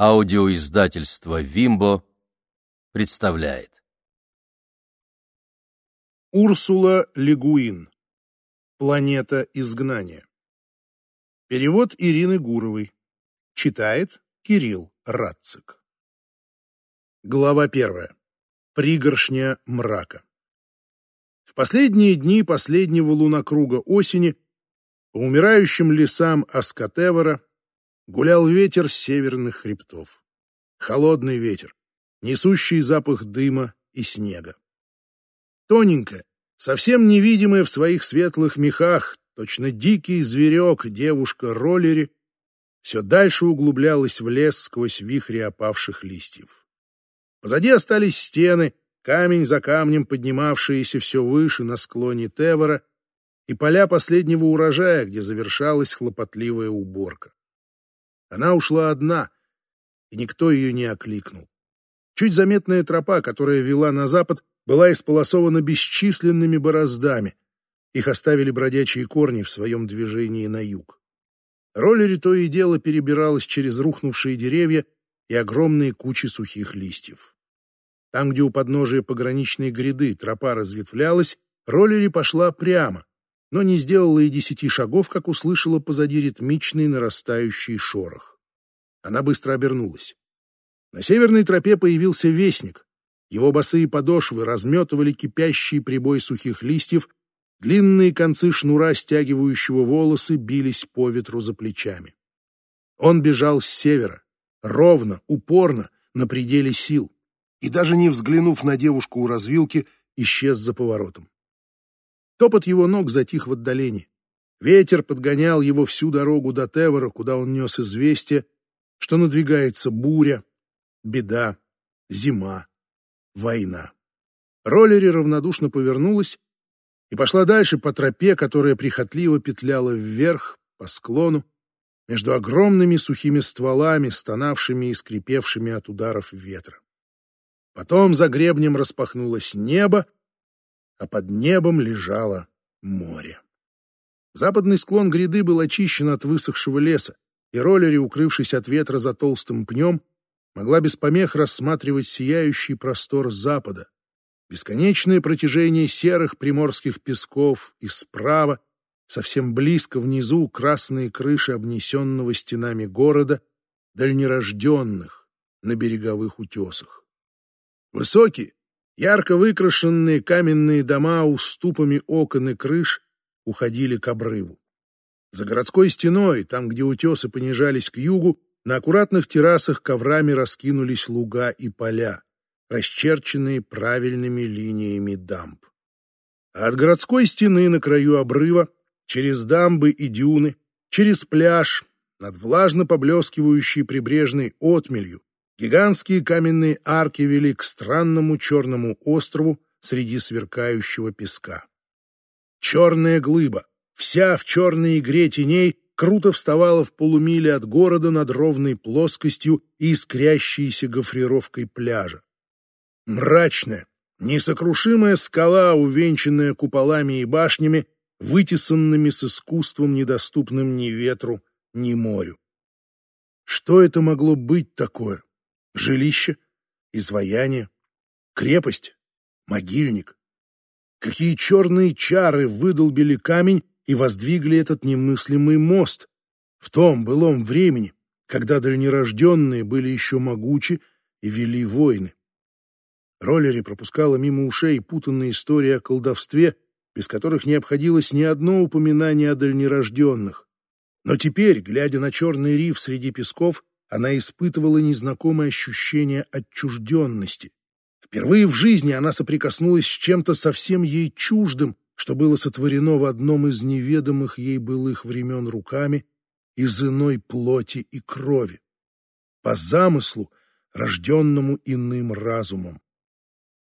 Аудиоиздательство «Вимбо» представляет. Урсула Легуин. Планета изгнания. Перевод Ирины Гуровой. Читает Кирилл Радцик. Глава первая. Пригоршня мрака. В последние дни последнего лунокруга осени по умирающим лесам Аскотевора гулял ветер с северных хребтов. Холодный ветер, несущий запах дыма и снега. Тоненькая, совсем невидимая в своих светлых мехах, точно дикий зверек девушка-роллери, все дальше углублялась в лес сквозь вихри опавших листьев. Позади остались стены, камень за камнем поднимавшиеся все выше на склоне Тевора и поля последнего урожая, где завершалась хлопотливая уборка. Она ушла одна, и никто ее не окликнул. Чуть заметная тропа, которая вела на запад, была исполосована бесчисленными бороздами. Их оставили бродячие корни в своем движении на юг. Роллери то и дело перебиралась через рухнувшие деревья и огромные кучи сухих листьев. Там, где у подножия пограничной гряды тропа разветвлялась, Роллери пошла прямо, но не сделала и десяти шагов, как услышала позади ритмичный нарастающий шорох. Она быстро обернулась. На северной тропе появился вестник. Его босые подошвы разметывали кипящий прибой сухих листьев, длинные концы шнура, стягивающего волосы, бились по ветру за плечами. Он бежал с севера, ровно, упорно, на пределе сил, и даже не взглянув на девушку у развилки, исчез за поворотом. Топот его ног затих в отдалении. Ветер подгонял его всю дорогу до Тевора, куда он нес известие, что надвигается буря, беда, зима, война. Роллери равнодушно повернулась и пошла дальше по тропе, которая прихотливо петляла вверх, по склону, между огромными сухими стволами, стонавшими и скрипевшими от ударов ветра. Потом за гребнем распахнулось небо, а под небом лежало море. Западный склон гряды был очищен от высохшего леса, и роллери, укрывшись от ветра за толстым пнем, могла без помех рассматривать сияющий простор запада, бесконечное протяжение серых приморских песков и справа, совсем близко внизу красные крыши обнесенного стенами города, дальнерожденных на береговых утесах. Высокие, Ярко выкрашенные каменные дома уступами окон и крыш уходили к обрыву. За городской стеной, там, где утесы понижались к югу, на аккуратных террасах коврами раскинулись луга и поля, расчерченные правильными линиями дамб. А от городской стены на краю обрыва, через дамбы и дюны, через пляж, над влажно поблескивающей прибрежной отмелью, Гигантские каменные арки вели к странному черному острову среди сверкающего песка. Черная глыба, вся в черной игре теней, круто вставала в полумиле от города над ровной плоскостью и искрящейся гофрировкой пляжа. Мрачная, несокрушимая скала, увенчанная куполами и башнями, вытесанными с искусством, недоступным ни ветру, ни морю. Что это могло быть такое? Жилище, изваяние, крепость, могильник. Какие черные чары выдолбили камень и воздвигли этот немыслимый мост в том былом времени, когда дальнерожденные были еще могучи и вели войны. Роллери пропускала мимо ушей путанные истории о колдовстве, без которых не обходилось ни одно упоминание о дальнерожденных. Но теперь, глядя на черный риф среди песков, она испытывала незнакомое ощущение отчужденности. Впервые в жизни она соприкоснулась с чем-то совсем ей чуждым, что было сотворено в одном из неведомых ей былых времен руками из иной плоти и крови, по замыслу, рожденному иным разумом.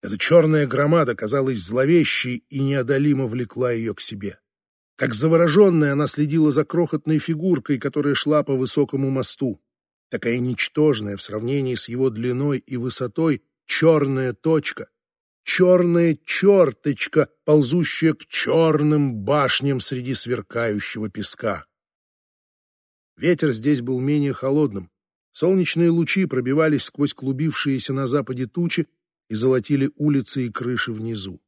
Эта черная громада казалась зловещей и неодолимо влекла ее к себе. Как завороженная она следила за крохотной фигуркой, которая шла по высокому мосту такая ничтожная в сравнении с его длиной и высотой черная точка, черная черточка, ползущая к черным башням среди сверкающего песка. Ветер здесь был менее холодным, Солнечные лучи пробивались сквозь клубившиеся на западе тучи и золотили улицы и крыши внизу.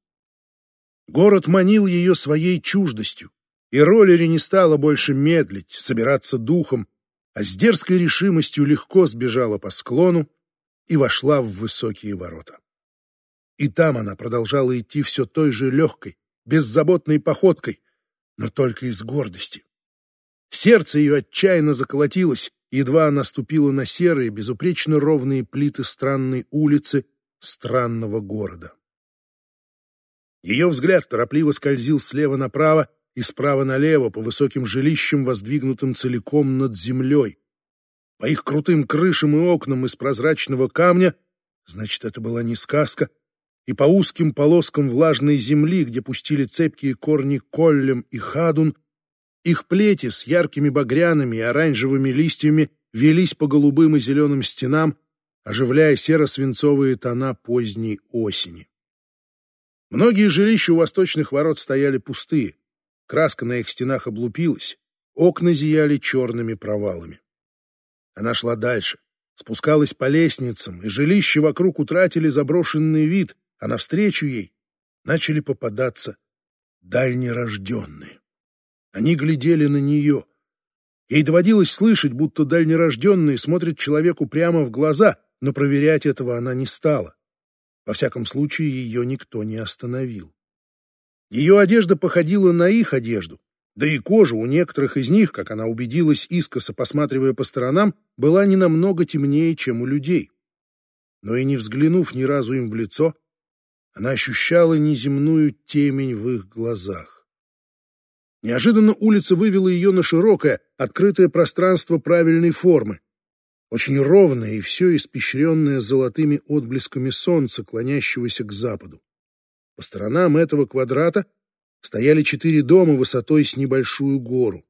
Город манил ее своей чуждостью, и Роллери не стала больше медлить, собираться духом, а с дерзкой решимостью легко сбежала по склону и вошла в высокие ворота. И там она продолжала идти все той же легкой, беззаботной походкой, но только из гордости. Сердце ее отчаянно заколотилось, едва она ступила на серые, безупречно ровные плиты странной улицы странного города. Ее взгляд торопливо скользил слева направо и справа налево по высоким жилищам, воздвигнутым целиком над землей. По их крутым крышам и окнам из прозрачного камня, значит, это была не сказка, и по узким полоскам влажной земли, где пустили цепкие корни коллем и хадун, их плети с яркими багряными и оранжевыми листьями велись по голубым и зеленым стенам, оживляя серо-свинцовые тона поздней осени. Многие жилища у восточных ворот стояли пустые, краска на их стенах облупилась, окна зияли черными провалами. Она шла дальше, спускалась по лестницам, и жилища вокруг утратили заброшенный вид, а навстречу ей начали попадаться дальнерожденные. Они глядели на нее. Ей доводилось слышать, будто дальнерожденные смотрят человеку прямо в глаза, но проверять этого она не стала. Во всяком случае, ее никто не остановил. Ее одежда походила на их одежду, да и кожа у некоторых из них, как она убедилась, искоса посматривая по сторонам, была не намного темнее, чем у людей. Но и не взглянув ни разу им в лицо, она ощущала неземную темень в их глазах. Неожиданно улица вывела ее на широкое, открытое пространство правильной формы. Очень ровное и все испещренное золотыми отблесками солнца, клонящегося к западу. По сторонам этого квадрата стояли четыре дома высотой с небольшую гору.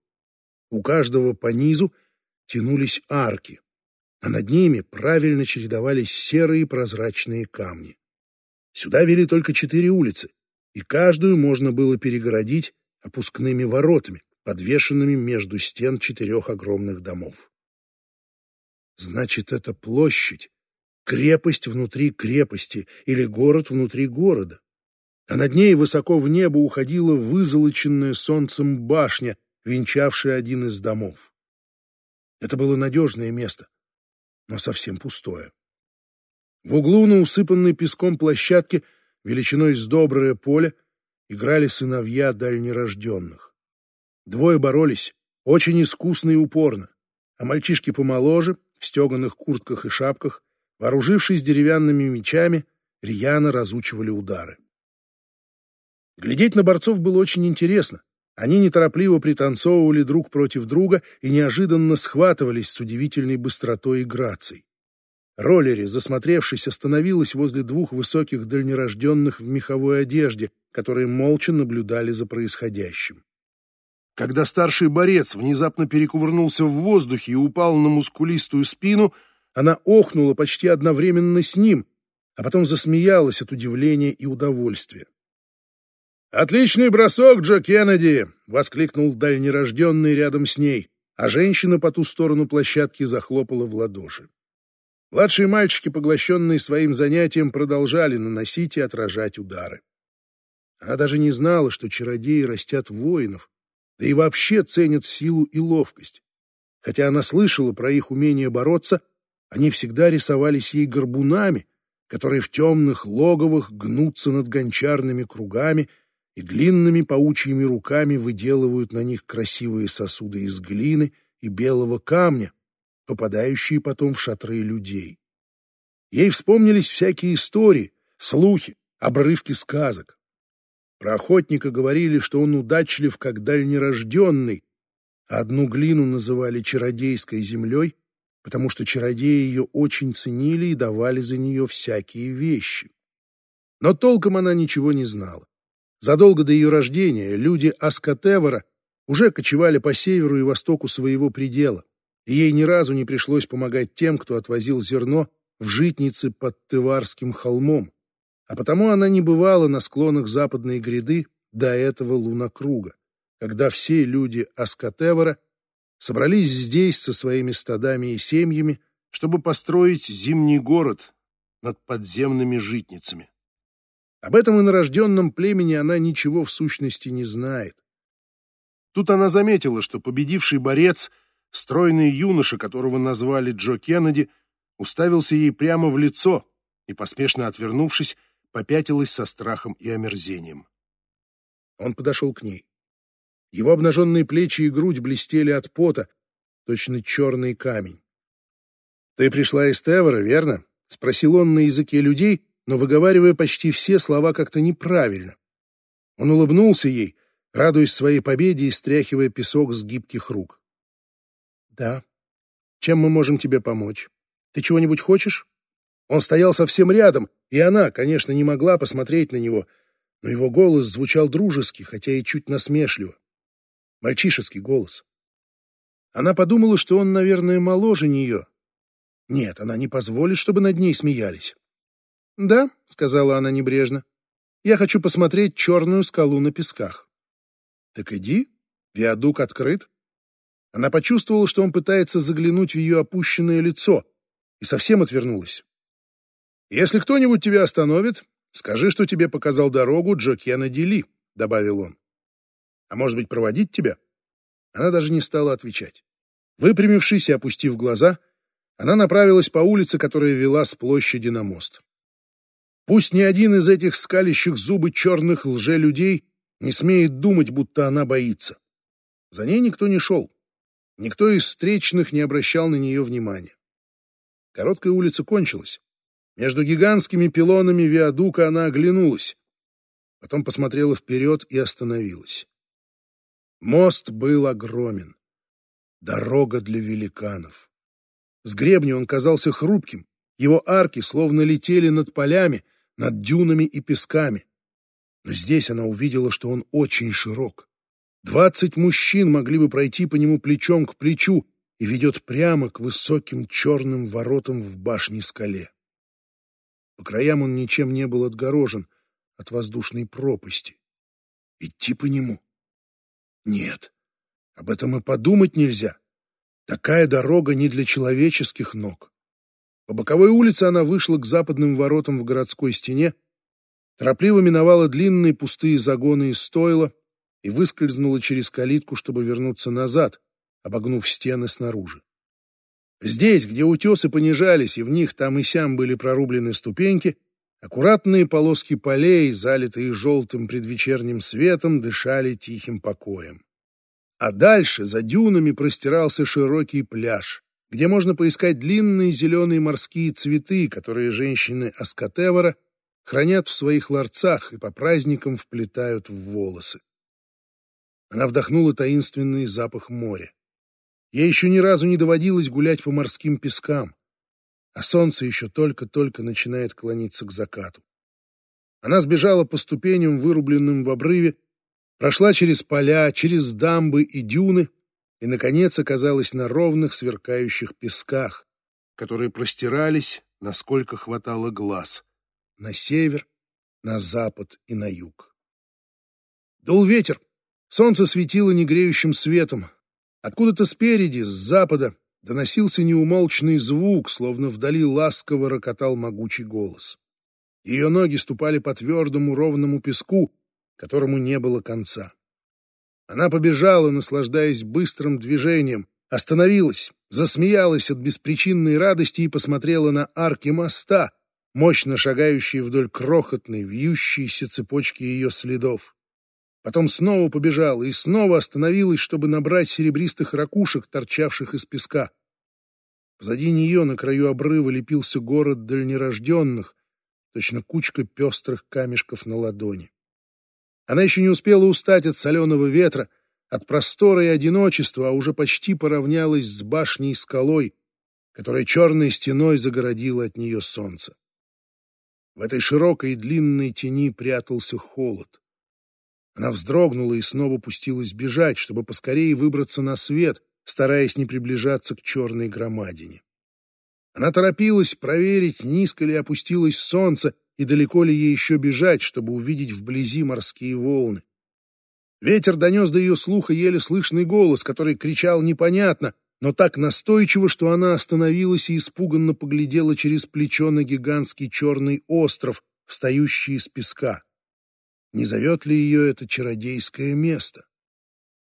У каждого по низу тянулись арки, а над ними правильно чередовались серые прозрачные камни. Сюда вели только четыре улицы, и каждую можно было перегородить опускными воротами, подвешенными между стен четырех огромных домов. Значит, это площадь, крепость внутри крепости или город внутри города. А над ней высоко в небо уходила вызолоченная солнцем башня, венчавшая один из домов. Это было надежное место, но совсем пустое. В углу на усыпанной песком площадке величиной с доброе поле играли сыновья дальнерожденных. Двое боролись, очень искусно и упорно, а мальчишки помоложе, в стеганых куртках и шапках, вооружившись деревянными мечами, рьяно разучивали удары. Глядеть на борцов было очень интересно. Они неторопливо пританцовывали друг против друга и неожиданно схватывались с удивительной быстротой и грацией. Роллери, засмотревшись, остановилась возле двух высоких дальнерожденных в меховой одежде, которые молча наблюдали за происходящим. Когда старший борец внезапно перекувырнулся в воздухе и упал на мускулистую спину, она охнула почти одновременно с ним, а потом засмеялась от удивления и удовольствия. «Отличный бросок, Джо Кеннеди!» — воскликнул дальнерожденный рядом с ней, а женщина по ту сторону площадки захлопала в ладоши. Младшие мальчики, поглощенные своим занятием, продолжали наносить и отражать удары. Она даже не знала, что чародеи растят воинов, да и вообще ценят силу и ловкость. Хотя она слышала про их умение бороться, они всегда рисовались ей горбунами, которые в темных логовах гнутся над гончарными кругами и длинными паучьими руками выделывают на них красивые сосуды из глины и белого камня, попадающие потом в шатры людей. Ей вспомнились всякие истории, слухи, обрывки сказок. Про охотника говорили, что он удачлив, как дальнерожденный, а одну глину называли чародейской землей, потому что чародеи ее очень ценили и давали за нее всякие вещи. Но толком она ничего не знала. Задолго до ее рождения люди Аскотевора уже кочевали по северу и востоку своего предела и ей ни разу не пришлось помогать тем, кто отвозил зерно в житницы под Тыварским холмом, а потому она не бывала на склонах западной гряды до этого лунокруга, когда все люди Аскотевора собрались здесь со своими стадами и семьями чтобы построить зимний город над подземными житницами. Об этом инорожденном племени она ничего в сущности не знает. Тут она заметила, что победивший борец, стройный юноша, которого назвали Джо Кеннеди, уставился ей прямо в лицо и, поспешно отвернувшись, попятилась со страхом и омерзением. Он подошел к ней. Его обнаженные плечи и грудь блестели от пота, точно черный камень. «Ты пришла из Тевера, верно?» — спросил он на языке людей, но выговаривая почти все слова как-то неправильно. Он улыбнулся ей, радуясь своей победе и стряхивая песок с гибких рук. «Да. Чем мы можем тебе помочь? Ты чего-нибудь хочешь?» Он стоял совсем рядом, и она, конечно, не могла посмотреть на него, но его голос звучал дружески, хотя и чуть насмешливо. Мальчишеский голос. Она подумала, что он, наверное, моложе нее. Нет, она не позволит, чтобы над ней смеялись. «Да», — сказала она небрежно, — «я хочу посмотреть черную скалу на песках». «Так иди, виадук открыт». Она почувствовала, что он пытается заглянуть в ее опущенное лицо, и совсем отвернулась. «Если кто-нибудь тебя остановит, скажи, что тебе показал дорогу Джо Кеннеди Ли», — добавил он. «А может быть, проводить тебя?» Она даже не стала отвечать. Выпрямившись и опустив глаза, она направилась по улице, которая вела с площади на мост. Пусть ни один из этих скалящих зубы черных лже-людей не смеет думать, будто она боится. За ней никто не шел. Никто из встречных не обращал на нее внимания. Короткая улица кончилась. Между гигантскими пилонами виадука она оглянулась. Потом посмотрела вперед и остановилась. Мост был огромен. Дорога для великанов. С гребня он казался хрупким. Его арки словно летели над полями, над дюнами и песками. Но здесь она увидела, что он очень широк. Двадцать мужчин могли бы пройти по нему плечом к плечу и ведет прямо к высоким черным воротам в башне-скале. По краям он ничем не был отгорожен от воздушной пропасти. Идти по нему? Нет, об этом и подумать нельзя. Такая дорога не для человеческих ног. По боковой улице она вышла к западным воротам в городской стене, торопливо миновала длинные пустые загоны из стойла и выскользнула через калитку, чтобы вернуться назад, обогнув стены снаружи. Здесь, где утесы понижались, и в них там и сям были прорублены ступеньки, аккуратные полоски полей, залитые желтым предвечерним светом, дышали тихим покоем. А дальше за дюнами простирался широкий пляж, где можно поискать длинные зеленые морские цветы, которые женщины Аскотевора хранят в своих ларцах и по праздникам вплетают в волосы. Она вдохнула таинственный запах моря. Ей еще ни разу не доводилось гулять по морским пескам, а солнце еще только-только начинает клониться к закату. Она сбежала по ступеням, вырубленным в обрыве, прошла через поля, через дамбы и дюны и, наконец, оказалась на ровных сверкающих песках, которые простирались, насколько хватало глаз, на север, на запад и на юг. Дул ветер, солнце светило негреющим светом, Откуда-то спереди, с запада, доносился неумолчный звук, словно вдали ласково рокотал могучий голос. Ее ноги ступали по твердому ровному песку, которому не было конца. Она побежала, наслаждаясь быстрым движением, остановилась, засмеялась от беспричинной радости и посмотрела на арки моста, мощно шагающие вдоль крохотной, вьющейся цепочки ее следов. Потом снова побежала и снова остановилась, чтобы набрать серебристых ракушек, торчавших из песка. Позади нее на краю обрыва лепился город дальнерожденных, точно кучка пестрых камешков на ладони. Она еще не успела устать от соленого ветра, от простора и одиночества, а уже почти поравнялась с башней скалой, которая черной стеной загородила от нее солнце. В этой широкой и длинной тени прятался холод. Она вздрогнула и снова пустилась бежать, чтобы поскорее выбраться на свет, стараясь не приближаться к черной громадине. Она торопилась проверить, низко ли опустилось солнце и далеко ли ей еще бежать, чтобы увидеть вблизи морские волны. Ветер донес до ее слуха еле слышный голос, который кричал непонятно, но так настойчиво, что она остановилась и испуганно поглядела через плечо на гигантский черный остров, встающий из песка. Не зовет ли ее это чародейское место?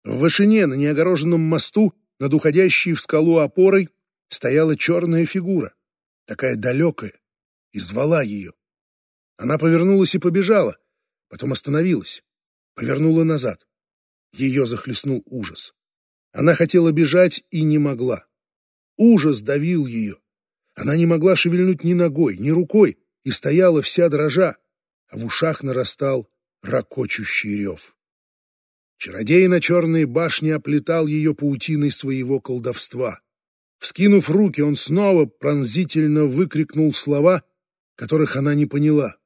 В вышине, на неогороженном мосту, над уходящей в скалу опорой, стояла черная фигура, такая далекая, и звала ее. Она повернулась и побежала, потом остановилась, повернула назад. Ее захлестнул ужас. Она хотела бежать и не могла. Ужас давил ее. Она не могла шевельнуть ни ногой, ни рукой, и стояла вся дрожа, а в ушах нарастал ракочущий рев. Чародей на черной башне оплетал ее паутиной своего колдовства. Вскинув руки, он снова пронзительно выкрикнул слова, которых она не поняла.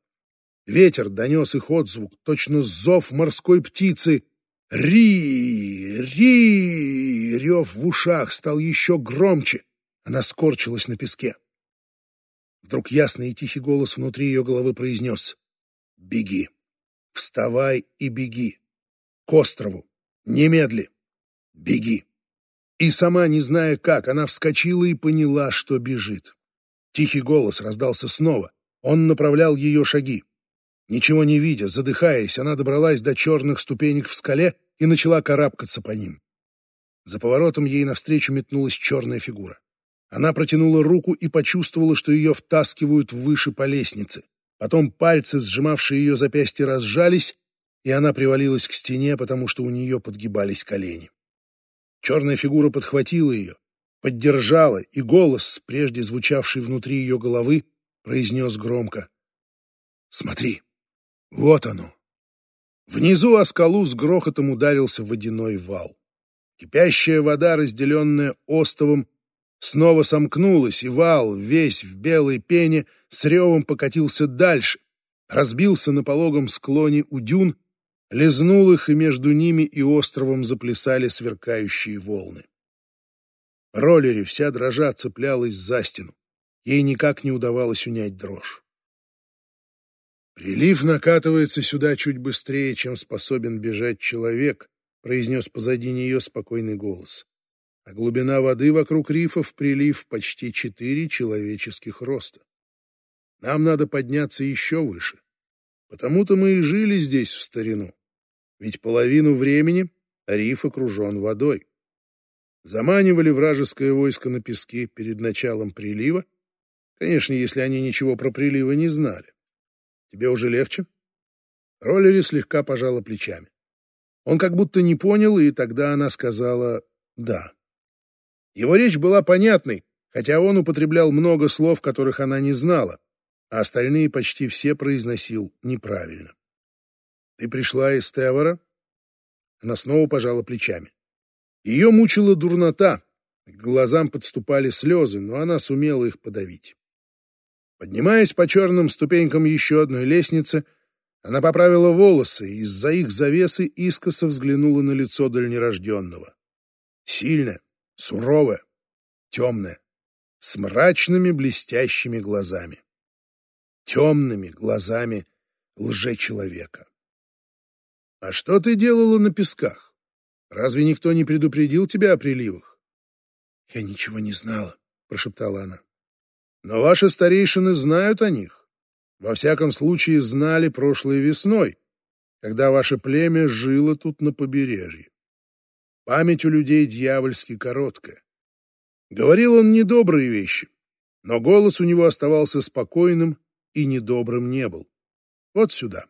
Ветер донес их отзвук, точно зов морской птицы. «Ри! Ри!» Рев в ушах стал еще громче. Она скорчилась на песке. Вдруг ясный и тихий голос внутри ее головы произнес «Беги! Вставай и беги! К острову! Немедли! Беги!» И сама, не зная как, она вскочила и поняла, что бежит. Тихий голос раздался снова. Он направлял ее шаги. Ничего не видя, задыхаясь, она добралась до черных ступенек в скале и начала карабкаться по ним. За поворотом ей навстречу метнулась черная фигура. Она протянула руку и почувствовала, что ее втаскивают выше по лестнице. Потом пальцы, сжимавшие ее запястье, разжались, и она привалилась к стене, потому что у нее подгибались колени. Черная фигура подхватила ее, поддержала, и голос, прежде звучавший внутри ее головы, произнес громко. «Смотри, вот оно!» Внизу о скалу с грохотом ударился водяной вал. Кипящая вода, разделенная остовом, снова сомкнулась, и вал, весь в белой пене, с ревом покатился дальше, разбился на пологом склоне у дюн лизнул их, и между ними и островом заплясали сверкающие волны. Роллери вся дрожа цеплялась за стену. Ей никак не удавалось унять дрожь. «Прилив накатывается сюда чуть быстрее, чем способен бежать человек», произнес позади нее спокойный голос. А глубина воды вокруг рифа в прилив почти четыре человеческих роста. Нам надо подняться еще выше. Потому-то мы и жили здесь в старину ведь половину времени риф окружен водой. Заманивали вражеское войско на пески перед началом прилива, конечно, если они ничего про приливы не знали. Тебе уже легче? Роллери слегка пожала плечами. Он как будто не понял, и тогда она сказала «да». Его речь была понятной, хотя он употреблял много слов, которых она не знала, а остальные почти все произносил неправильно. Ты пришла из Тевора? Она снова пожала плечами. Ее мучила дурнота, к глазам подступали слезы, но она сумела их подавить. Поднимаясь по черным ступенькам еще одной лестницы, она поправила волосы и из-за их завесы искоса взглянула на лицо дальнерожденного. Сильное, суровое, темное, с мрачными блестящими глазами. Темными глазами лжечеловека. «А что ты делала на песках? Разве никто не предупредил тебя о приливах?» «Я ничего не знала», — прошептала она. «Но ваши старейшины знают о них. Во всяком случае, знали прошлой весной, когда ваше племя жило тут на побережье. Память у людей дьявольски короткая. Говорил он недобрые вещи, но голос у него оставался спокойным и недобрым не был. Вот сюда.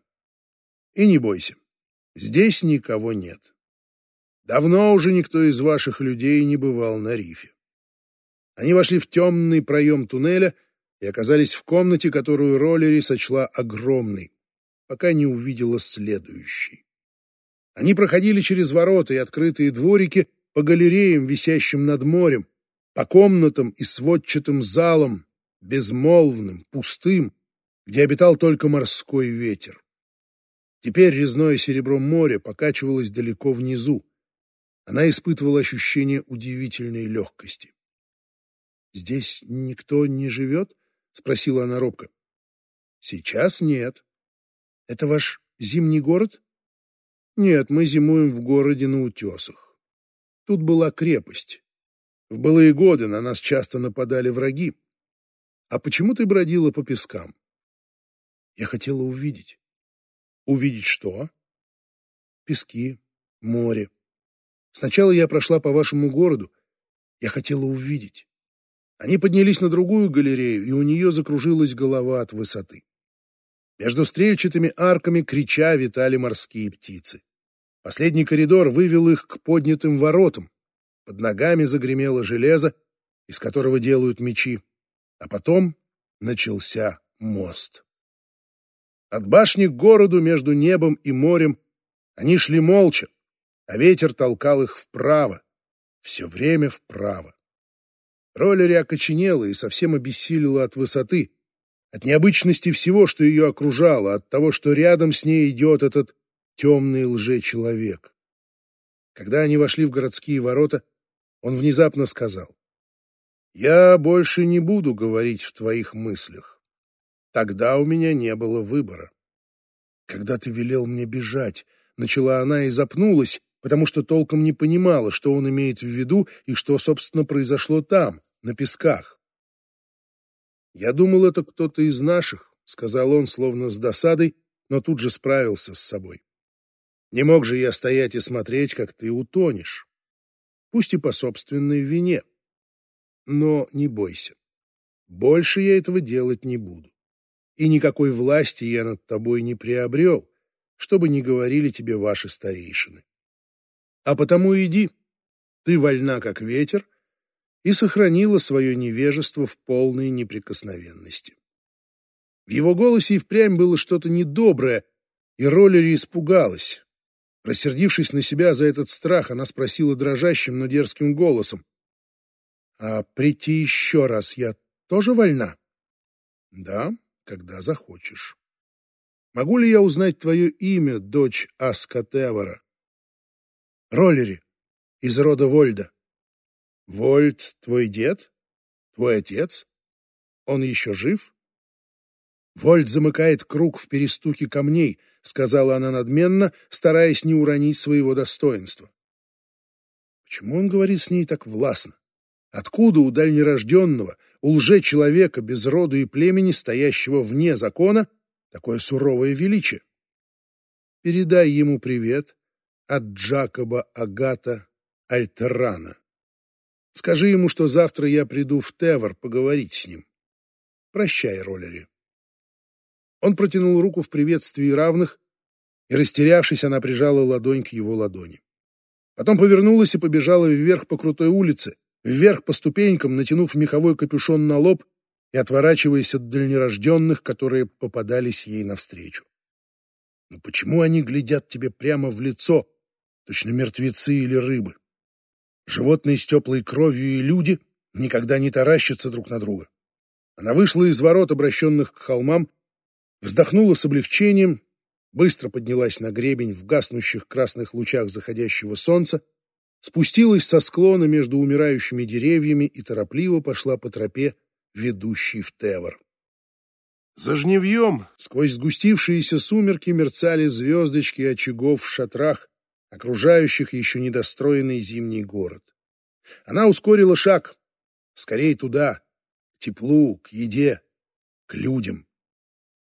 И не бойся. Здесь никого нет. Давно уже никто из ваших людей не бывал на рифе. Они вошли в темный проем туннеля и оказались в комнате, которую Роллери сочла огромной, пока не увидела следующий. Они проходили через ворота и открытые дворики по галереям, висящим над морем, по комнатам и сводчатым залам, безмолвным, пустым, где обитал только морской ветер. Теперь резное серебро моря покачивалось далеко внизу. Она испытывала ощущение удивительной легкости. «Здесь никто не живет?» — спросила она робко. «Сейчас нет. Это ваш зимний город?» «Нет, мы зимуем в городе на утесах. Тут была крепость. В былые годы на нас часто нападали враги. А почему ты бродила по пескам? Я хотела увидеть. Увидеть что? Пески, море. Сначала я прошла по вашему городу. Я хотела увидеть. Они поднялись на другую галерею, и у нее закружилась голова от высоты. Между стрельчатыми арками крича витали морские птицы. Последний коридор вывел их к поднятым воротам. Под ногами загремело железо, из которого делают мечи. А потом начался мост. От башни к городу между небом и морем они шли молча, а ветер толкал их вправо, все время вправо. Роллери окоченела и совсем обессилила от высоты, от необычности всего, что ее окружало, от того, что рядом с ней идет этот темный лжечеловек. Когда они вошли в городские ворота, он внезапно сказал, «Я больше не буду говорить в твоих мыслях. Тогда у меня не было выбора. Когда ты велел мне бежать, начала она и запнулась, потому что толком не понимала, что он имеет в виду и что, собственно, произошло там, на песках. «Я думал, это кто-то из наших», — сказал он, словно с досадой, но тут же справился с собой. «Не мог же я стоять и смотреть, как ты утонешь, пусть и по собственной вине. Но не бойся, больше я этого делать не буду, и никакой власти я над тобой не приобрел, чтобы не говорили тебе ваши старейшины. А потому иди, ты вольна, как ветер, и сохранила свое невежество в полной неприкосновенности. В его голосе и впрямь было что-то недоброе, и Роллери испугалась. Рассердившись на себя за этот страх, она спросила дрожащим, но дерзким голосом. «А прийти еще раз я тоже вольна?» «Да, когда захочешь». «Могу ли я узнать твое имя, дочь Аскатевара?» «Роллери, из рода Вольда». Вольт твой дед? Твой отец? Он еще жив? Вольт замыкает круг в перестуке камней, сказала она надменно, стараясь не уронить своего достоинства. Почему он говорит с ней так властно? Откуда у дальнерожденного, у лже-человека без роду и племени, стоящего вне закона, такое суровое величие? Передай ему привет от Джакоба Агата Альтерана. Скажи ему, что завтра я приду в Тевр поговорить с ним. Прощай, Роллери. Он протянул руку в приветствии равных, и, растерявшись, она прижала ладонь к его ладони. Потом повернулась и побежала вверх по крутой улице, вверх по ступенькам, натянув меховой капюшон на лоб и отворачиваясь от дальнерожденных, которые попадались ей навстречу. Но почему они глядят тебе прямо в лицо, точно мертвецы или рыбы? Животные с теплой кровью и люди никогда не таращатся друг на друга. Она вышла из ворот, обращенных к холмам, вздохнула с облегчением, быстро поднялась на гребень в гаснущих красных лучах заходящего солнца, спустилась со склона между умирающими деревьями и торопливо пошла по тропе, ведущей в Тевр. За жневьем сквозь сгустившиеся сумерки мерцали звездочки очагов в шатрах, окружающих еще недостроенный зимний город. Она ускорила шаг. Скорее туда, к теплу, к еде, к людям.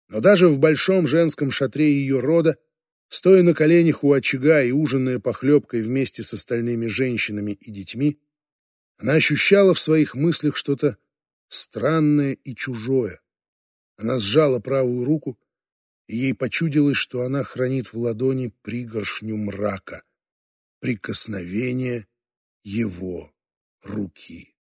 Но даже в большом женском шатре ее рода, стоя на коленях у очага и ужиная похлебкой вместе с остальными женщинами и детьми, она ощущала в своих мыслях что-то странное и чужое. Она сжала правую руку, и ей почудилось, что она хранит в ладони пригоршню мрака, прикосновение его руки.